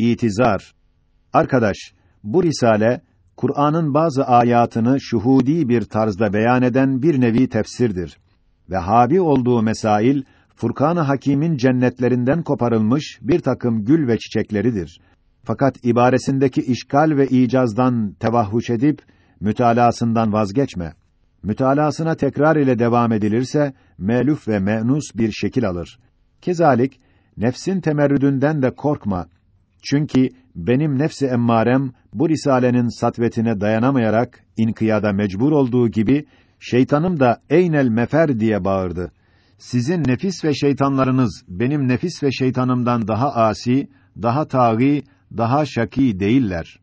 İtizar Arkadaş, bu risale Kur'an'ın bazı ayatını şuhudi bir tarzda beyan eden bir nevi tefsirdir ve habi olduğu mesail Furkan-ı Hakîm'in cennetlerinden koparılmış bir takım gül ve çiçekleridir. Fakat ibaresindeki işgal ve icazdan tevahhuş edip mütalasından vazgeçme. Mütalasına tekrar ile devam edilirse meluf ve menus bir şekil alır. Kezalik nefsin temerrüdünden de korkma. Çünkü benim nefsi emmarem bu risalenin satvetine dayanamayarak inkiyada mecbur olduğu gibi şeytanım da eynel mefer diye bağırdı. Sizin nefis ve şeytanlarınız benim nefis ve şeytanımdan daha asi, daha tağî, daha şakî değiller.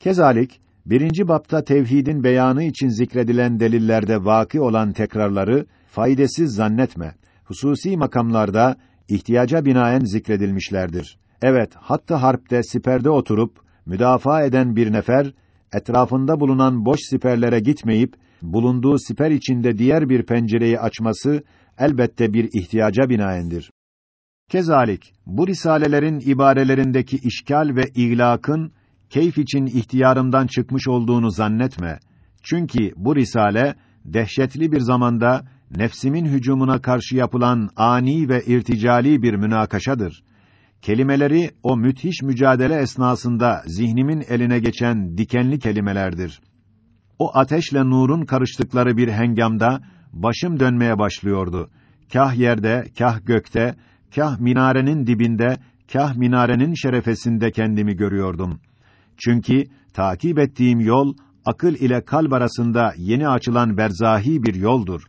Kezalik birinci bapta tevhidin beyanı için zikredilen delillerde vaki olan tekrarları faydasız zannetme. Hususi makamlarda ihtiyaca binaen zikredilmişlerdir. Evet, hatta harpte siperde oturup müdafaa eden bir nefer etrafında bulunan boş siperlere gitmeyip bulunduğu siper içinde diğer bir pencereyi açması elbette bir ihtiyaca binaendir. Kezalik bu risalelerin ibarelerindeki işgal ve iglakın keyf için ihtiyarımdan çıkmış olduğunu zannetme. Çünkü bu risale dehşetli bir zamanda nefsimin hücumuna karşı yapılan ani ve irticali bir münakaşadır. Kelimeleri o müthiş mücadele esnasında zihnimin eline geçen dikenli kelimelerdir. O ateşle nurun karıştıkları bir hengamda başım dönmeye başlıyordu. Kah yerde, kah gökte, kah minarenin dibinde, kah minarenin şerefesinde kendimi görüyordum. Çünkü takip ettiğim yol akıl ile kalp arasında yeni açılan berzahi bir yoldur.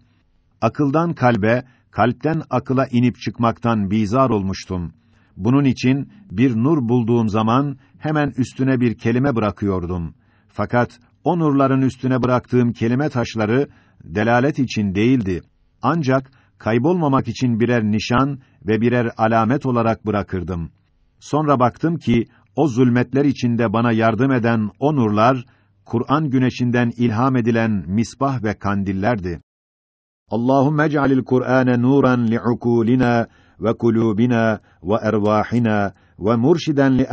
Akıldan kalbe, kalpten akıla inip çıkmaktan bizar olmuştum. Bunun için bir nur bulduğum zaman hemen üstüne bir kelime bırakıyordum. Fakat o nurların üstüne bıraktığım kelime taşları delalet için değildi. Ancak kaybolmamak için birer nişan ve birer alamet olarak bırakırdım. Sonra baktım ki o zulmetler içinde bana yardım eden o nurlar Kur'an güneşinden ilham edilen misbah ve kandillerdi. Allahumme ec'alil Kur'ane nuran li'ukulina ve kulubina ve ervahina ve murşiden li